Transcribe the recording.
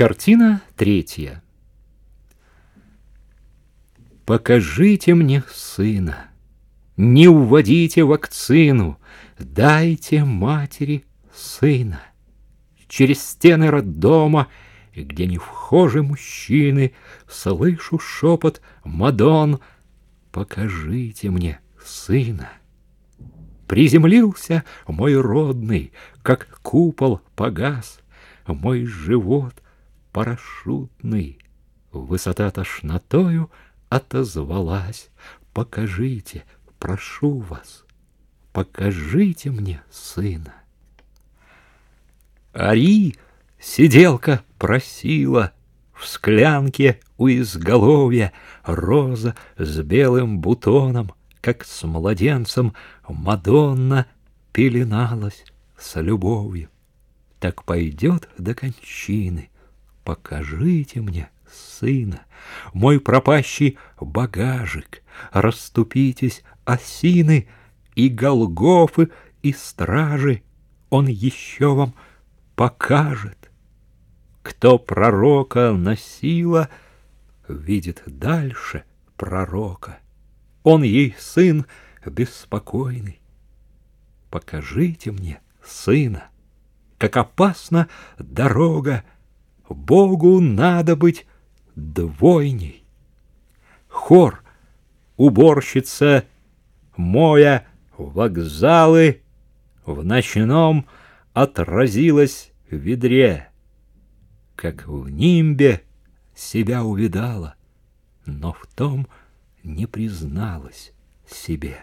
Картина третья. Покажите мне сына, не уводите вакцину, дайте матери сына. Через стены роддома, где не вхожи мужчины, слышу шепот Мадон, покажите мне сына. Приземлился мой родный, как купол погас, мой живот парашютный. Высота тошнотою отозвалась. Покажите, прошу вас, покажите мне сына. Ари, сиделка, просила в склянке у изголовья роза с белым бутоном, как с младенцем Мадонна пеленалась с любовью. Так пойдет до кончины, покажите мне сына, мой пропащий багажик, расступитесь осины и голгофы и стражи, он еще вам покажет. Кто пророка носила, видит дальше пророка. Он ей сын беспокойный. Покажите мне сына, как опасна дорога, Богу надо быть двойней. Хор, уборщица, моя вокзалы в ночном отразилась в ведре, как в нимбе себя увидала, но в том не призналась себе.